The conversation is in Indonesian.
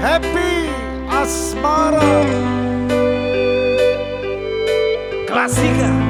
Happy Asmara. Klasika